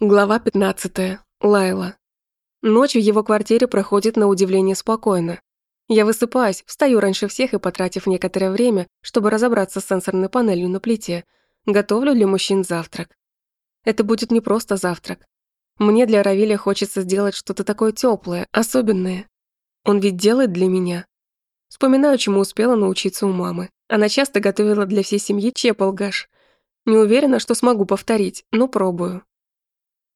Глава 15. Лайла. Ночь в его квартире проходит на удивление спокойно. Я высыпаюсь, встаю раньше всех и, потратив некоторое время, чтобы разобраться с сенсорной панелью на плите, готовлю для мужчин завтрак. Это будет не просто завтрак. Мне для Равиля хочется сделать что-то такое теплое, особенное. Он ведь делает для меня. Вспоминаю, чему успела научиться у мамы. Она часто готовила для всей семьи чепалгаш. Не уверена, что смогу повторить, но пробую.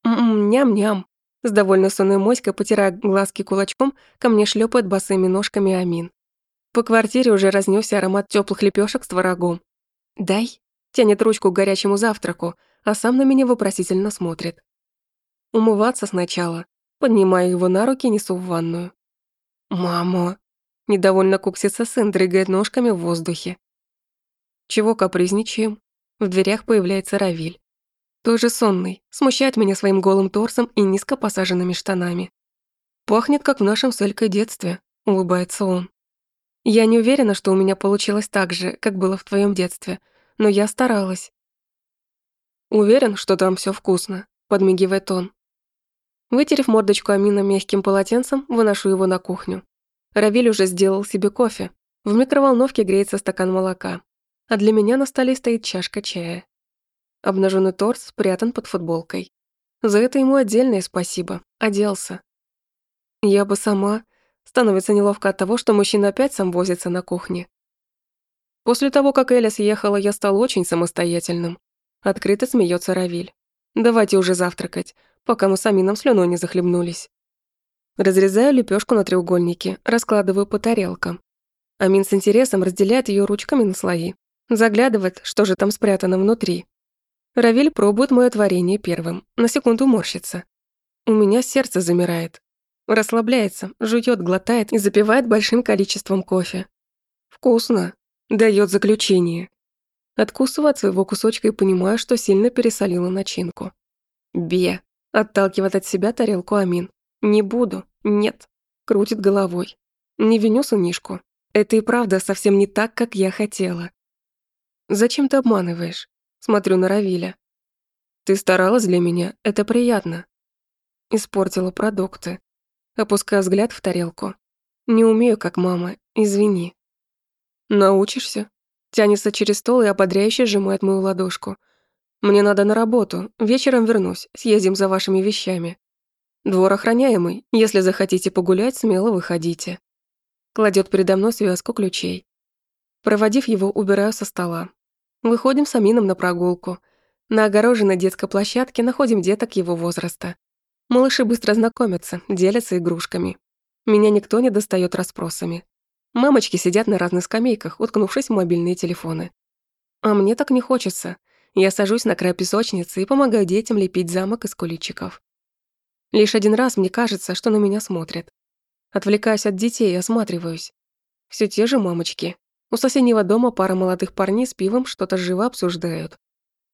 «М-м, ням-ням». С довольно сонной моськой, потирая глазки кулачком, ко мне шлепает босыми ножками Амин. По квартире уже разнесся аромат теплых лепешек с творогом. «Дай», тянет ручку к горячему завтраку, а сам на меня вопросительно смотрит. Умываться сначала. Поднимаю его на руки несу в ванную. «Мама!» Недовольно куксится сын, дрыгает ножками в воздухе. Чего капризничаем? В дверях появляется Равиль. Тоже сонный, смущает меня своим голым торсом и низко посаженными штанами. «Пахнет, как в нашем с детстве», — улыбается он. «Я не уверена, что у меня получилось так же, как было в твоем детстве, но я старалась». «Уверен, что там все вкусно», — подмигивает он. Вытерев мордочку Амина мягким полотенцем, выношу его на кухню. Равиль уже сделал себе кофе. В микроволновке греется стакан молока. А для меня на столе стоит чашка чая. Обнаженный торс спрятан под футболкой. За это ему отдельное спасибо. Оделся. Я бы сама... Становится неловко от того, что мужчина опять сам возится на кухне. После того, как Эля съехала, я стал очень самостоятельным. Открыто смеется Равиль. Давайте уже завтракать, пока мы с Амином слюной не захлебнулись. Разрезаю лепешку на треугольники, раскладываю по тарелкам. Амин с интересом разделяет ее ручками на слои. Заглядывает, что же там спрятано внутри. Равиль пробует мое творение первым, на секунду морщится. У меня сердце замирает. Расслабляется, жует, глотает и запивает большим количеством кофе. Вкусно. Дает заключение. Откусываю от своего кусочка и понимаю, что сильно пересолила начинку. Бе. Отталкивает от себя тарелку Амин. Не буду. Нет. Крутит головой. Не виню сынишку. Это и правда совсем не так, как я хотела. Зачем ты обманываешь? Смотрю на Равиля. Ты старалась для меня, это приятно. Испортила продукты. Опускаю взгляд в тарелку. Не умею, как мама, извини. Научишься? Тянется через стол и ободряюще сжимает мою ладошку. Мне надо на работу, вечером вернусь, съездим за вашими вещами. Двор охраняемый, если захотите погулять, смело выходите. Кладет передо мной связку ключей. Проводив его, убираю со стола. Выходим с Амином на прогулку. На огороженной детской площадке находим деток его возраста. Малыши быстро знакомятся, делятся игрушками. Меня никто не достает расспросами. Мамочки сидят на разных скамейках, уткнувшись в мобильные телефоны. А мне так не хочется. Я сажусь на край песочницы и помогаю детям лепить замок из куличиков. Лишь один раз мне кажется, что на меня смотрят. Отвлекаюсь от детей и осматриваюсь. Все те же мамочки, у соседнего дома пара молодых парней с пивом что-то живо обсуждают.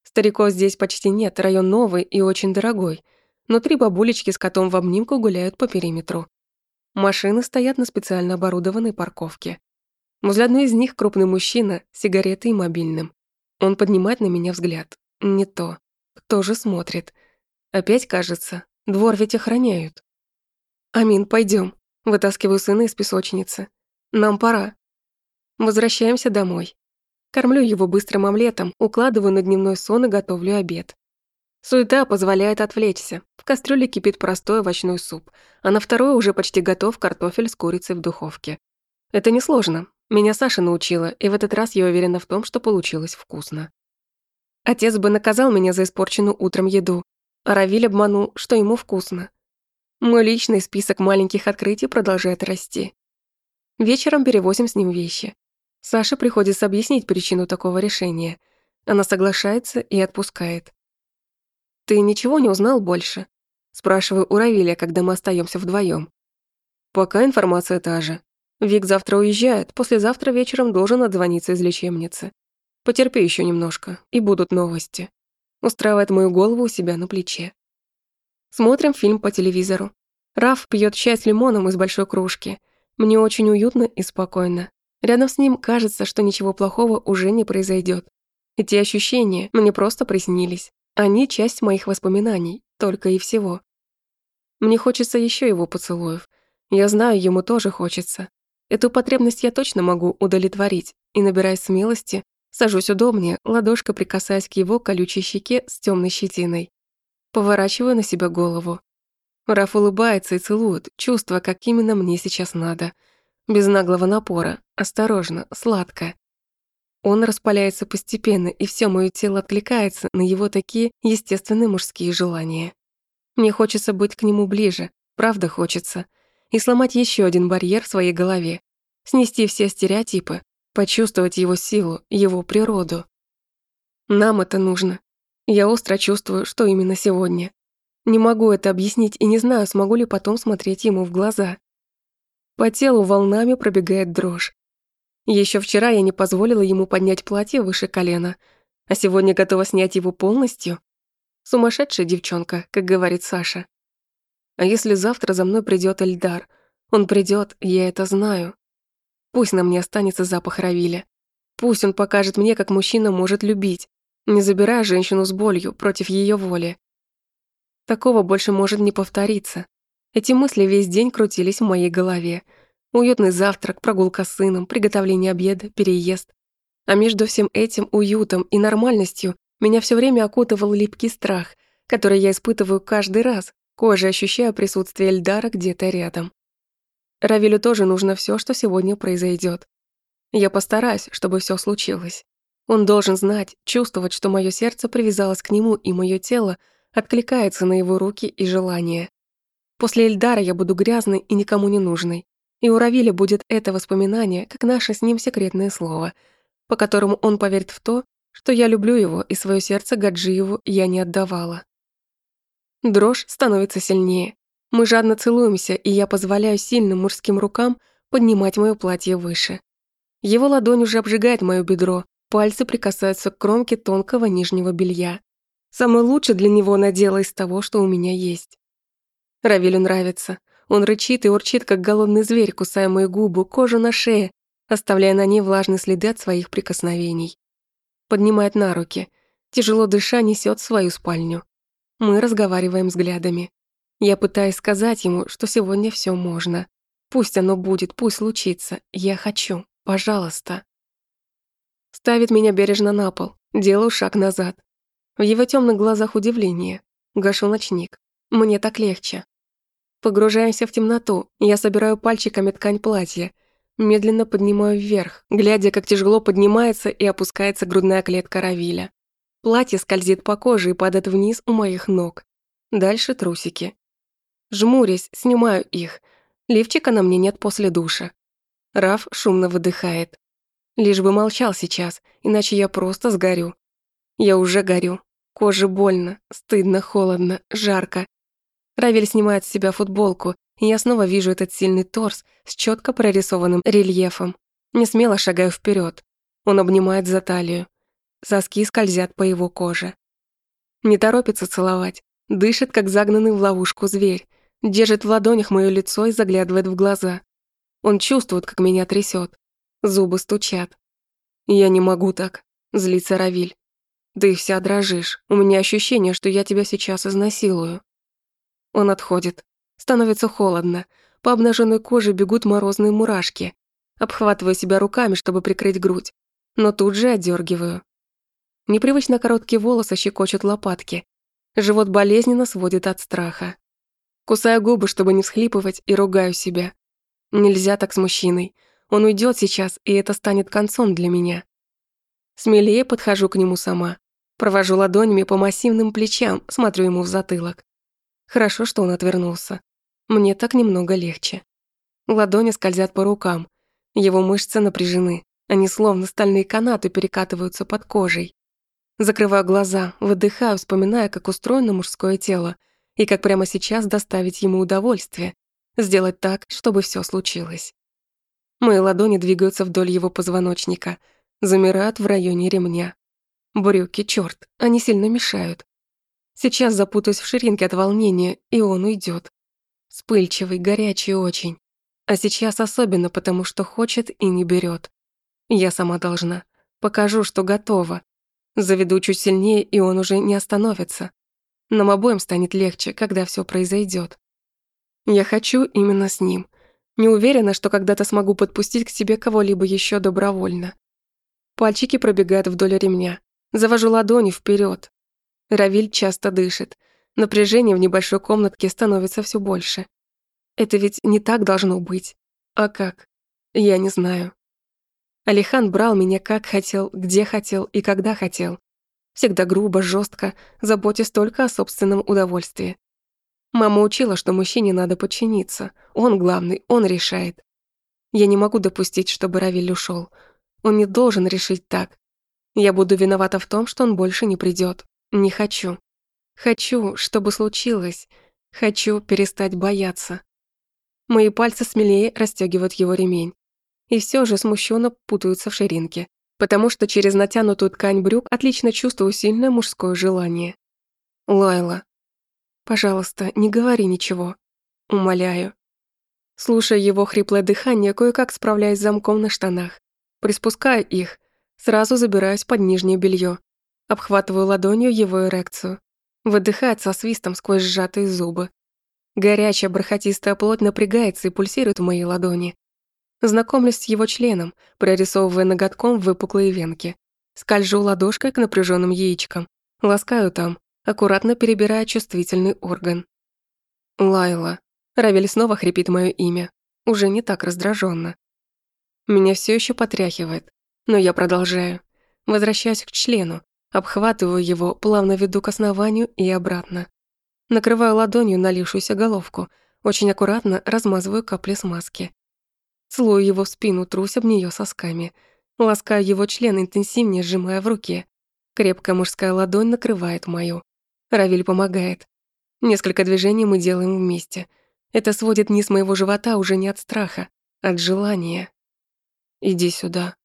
Стариков здесь почти нет, район новый и очень дорогой. Но три бабулечки с котом в обнимку гуляют по периметру. Машины стоят на специально оборудованной парковке. Возле одной из них крупный мужчина, сигареты и мобильным. Он поднимает на меня взгляд. Не то. Кто же смотрит? Опять кажется, двор ведь охраняют. «Амин, пойдем. Вытаскиваю сына из песочницы. «Нам пора». Возвращаемся домой. Кормлю его быстрым омлетом, укладываю на дневной сон и готовлю обед. Суета позволяет отвлечься. В кастрюле кипит простой овощной суп, а на второй уже почти готов картофель с курицей в духовке. Это несложно. Меня Саша научила, и в этот раз я уверена в том, что получилось вкусно. Отец бы наказал меня за испорченную утром еду, а Равиль обманул, что ему вкусно. Мой личный список маленьких открытий продолжает расти. Вечером перевозим с ним вещи. Саше приходится объяснить причину такого решения. Она соглашается и отпускает. «Ты ничего не узнал больше?» Спрашиваю у Равиля, когда мы остаемся вдвоем. Пока информация та же. Вик завтра уезжает, послезавтра вечером должен отзвониться из лечебницы. Потерпи еще немножко, и будут новости. Устраивает мою голову у себя на плече. Смотрим фильм по телевизору. Раф пьет чай с лимоном из большой кружки. Мне очень уютно и спокойно. Рядом с ним кажется, что ничего плохого уже не произойдет. Эти ощущения мне просто приснились. Они часть моих воспоминаний, только и всего. Мне хочется еще его поцелуев. Я знаю, ему тоже хочется. Эту потребность я точно могу удовлетворить, и, набираясь смелости, сажусь удобнее, ладошка прикасаясь к его колючей щеке с темной щетиной. Поворачиваю на себя голову. Раф улыбается и целует, чувствуя, как именно мне сейчас надо. Без наглого напора, осторожно, сладко. Он распаляется постепенно, и все моё тело откликается на его такие естественные мужские желания. Мне хочется быть к нему ближе, правда хочется. И сломать еще один барьер в своей голове. Снести все стереотипы, почувствовать его силу, его природу. Нам это нужно. Я остро чувствую, что именно сегодня. Не могу это объяснить и не знаю, смогу ли потом смотреть ему в глаза. По телу волнами пробегает дрожь. Еще вчера я не позволила ему поднять платье выше колена, а сегодня готова снять его полностью. Сумасшедшая девчонка, как говорит Саша. А если завтра за мной придет Эльдар? Он придет, я это знаю. Пусть на мне останется запах Равиля. Пусть он покажет мне, как мужчина может любить, не забирая женщину с болью против ее воли. Такого больше может не повториться. Эти мысли весь день крутились в моей голове, Уютный завтрак, прогулка с сыном, приготовление обеда, переезд. А между всем этим уютом и нормальностью меня все время окутывал липкий страх, который я испытываю каждый раз, кожей ощущая присутствие Эльдара где-то рядом. Равилю тоже нужно все, что сегодня произойдет. Я постараюсь, чтобы все случилось. Он должен знать, чувствовать, что мое сердце привязалось к нему, и мое тело откликается на его руки и желания. После Эльдара я буду грязной и никому не нужной. И у Равиля будет это воспоминание, как наше с ним секретное слово, по которому он поверит в то, что я люблю его, и свое сердце Гаджиеву я не отдавала. Дрожь становится сильнее. Мы жадно целуемся, и я позволяю сильным мужским рукам поднимать моё платье выше. Его ладонь уже обжигает моё бедро, пальцы прикасаются к кромке тонкого нижнего белья. Самое лучшее для него надела из того, что у меня есть. Равилю нравится. Он рычит и урчит, как голодный зверь, кусая мою губу, кожу на шее, оставляя на ней влажные следы от своих прикосновений. Поднимает на руки. Тяжело дыша несет свою спальню. Мы разговариваем взглядами. Я пытаюсь сказать ему, что сегодня все можно. Пусть оно будет, пусть случится. Я хочу. Пожалуйста. Ставит меня бережно на пол. Делаю шаг назад. В его темных глазах удивление. Гашу ночник. Мне так легче. Погружаемся в темноту. Я собираю пальчиками ткань платья. Медленно поднимаю вверх, глядя, как тяжело поднимается и опускается грудная клетка Равиля. Платье скользит по коже и падает вниз у моих ног. Дальше трусики. Жмурясь, снимаю их. Лифчика на мне нет после душа. Раф шумно выдыхает. Лишь бы молчал сейчас, иначе я просто сгорю. Я уже горю. Коже больно, стыдно, холодно, жарко. Равель снимает с себя футболку, и я снова вижу этот сильный торс с четко прорисованным рельефом. Не смело шагаю вперед. Он обнимает за талию. Соски скользят по его коже. Не торопится целовать. Дышит, как загнанный в ловушку зверь. Держит в ладонях моё лицо и заглядывает в глаза. Он чувствует, как меня трясет. Зубы стучат. «Я не могу так», — злится Равиль. «Ты вся дрожишь. У меня ощущение, что я тебя сейчас изнасилую». Он отходит. Становится холодно. По обнаженной коже бегут морозные мурашки. Обхватываю себя руками, чтобы прикрыть грудь. Но тут же отдергиваю. Непривычно короткие волосы щекочут лопатки. Живот болезненно сводит от страха. Кусаю губы, чтобы не всхлипывать, и ругаю себя. Нельзя так с мужчиной. Он уйдет сейчас, и это станет концом для меня. Смелее подхожу к нему сама. Провожу ладонями по массивным плечам, смотрю ему в затылок. Хорошо, что он отвернулся. Мне так немного легче. Ладони скользят по рукам. Его мышцы напряжены. Они словно стальные канаты перекатываются под кожей. Закрываю глаза, выдыхаю, вспоминая, как устроено мужское тело и как прямо сейчас доставить ему удовольствие, сделать так, чтобы все случилось. Мои ладони двигаются вдоль его позвоночника, замирают в районе ремня. Брюки, чёрт, они сильно мешают. Сейчас запутаюсь в ширинке от волнения, и он уйдет. Вспыльчивый, горячий очень. А сейчас особенно, потому что хочет и не берет. Я сама должна. Покажу, что готова. Заведу чуть сильнее, и он уже не остановится. Нам обоим станет легче, когда все произойдет. Я хочу именно с ним. Не уверена, что когда-то смогу подпустить к себе кого-либо еще добровольно. Пальчики пробегают вдоль ремня. Завожу ладони вперед. Равиль часто дышит. Напряжение в небольшой комнатке становится все больше. Это ведь не так должно быть. А как? Я не знаю. Алихан брал меня как хотел, где хотел и когда хотел. Всегда грубо, жестко, заботясь только о собственном удовольствии. Мама учила, что мужчине надо подчиниться. Он главный, он решает. Я не могу допустить, чтобы Равиль ушел. Он не должен решить так. Я буду виновата в том, что он больше не придет. Не хочу. Хочу, чтобы случилось. Хочу перестать бояться. Мои пальцы смелее расстегивают его ремень. И все же смущенно путаются в ширинке, потому что через натянутую ткань брюк отлично чувствую сильное мужское желание. Лайла, Пожалуйста, не говори ничего. Умоляю. Слушая его хриплое дыхание, кое-как справляясь с замком на штанах. Приспускаю их, сразу забираюсь под нижнее белье, Обхватываю ладонью его эрекцию. Выдыхает со свистом сквозь сжатые зубы. Горячая бархатистая плоть напрягается и пульсирует в моей ладони. Знакомлюсь с его членом, прорисовывая ноготком выпуклые венки. Скольжу ладошкой к напряженным яичкам. Ласкаю там, аккуратно перебирая чувствительный орган. Лайла. Равель снова хрипит мое имя. Уже не так раздраженно. Меня все еще потряхивает, но я продолжаю. Возвращаюсь к члену, обхватываю его, плавно веду к основанию и обратно. Накрываю ладонью налившуюся головку, очень аккуратно размазываю капли смазки. Целую его в спину, трусь об нее сосками. Ласкаю его член, интенсивнее сжимая в руке. Крепкая мужская ладонь накрывает мою. Равиль помогает. Несколько движений мы делаем вместе. Это сводит низ моего живота уже не от страха, а от желания. «Иди сюда».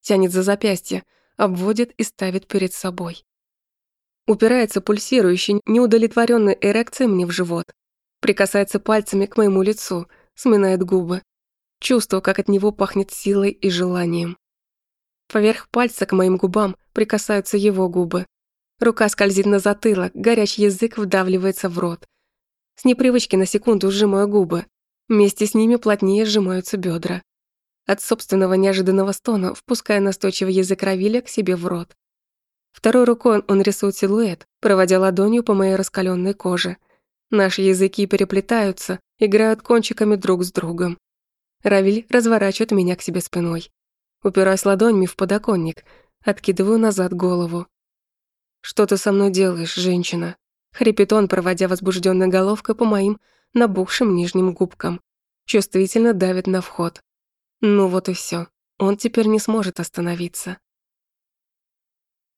Тянет за запястье, обводит и ставит перед собой. Упирается пульсирующей, неудовлетворенной эрекцией мне в живот. Прикасается пальцами к моему лицу, сминает губы. Чувствую, как от него пахнет силой и желанием. Поверх пальца к моим губам прикасаются его губы. Рука скользит на затылок, горячий язык вдавливается в рот. С непривычки на секунду сжимаю губы. Вместе с ними плотнее сжимаются бедра. От собственного неожиданного стона впуская настойчивый язык Равиля к себе в рот. Второй рукой он рисует силуэт, проводя ладонью по моей раскаленной коже. Наши языки переплетаются, играют кончиками друг с другом. Равиль разворачивает меня к себе спиной. Упираюсь ладонями в подоконник, откидываю назад голову. «Что ты со мной делаешь, женщина?» Хрипит он, проводя возбужденной головкой по моим набухшим нижним губкам. Чувствительно давит на вход. Ну вот и все. Он теперь не сможет остановиться.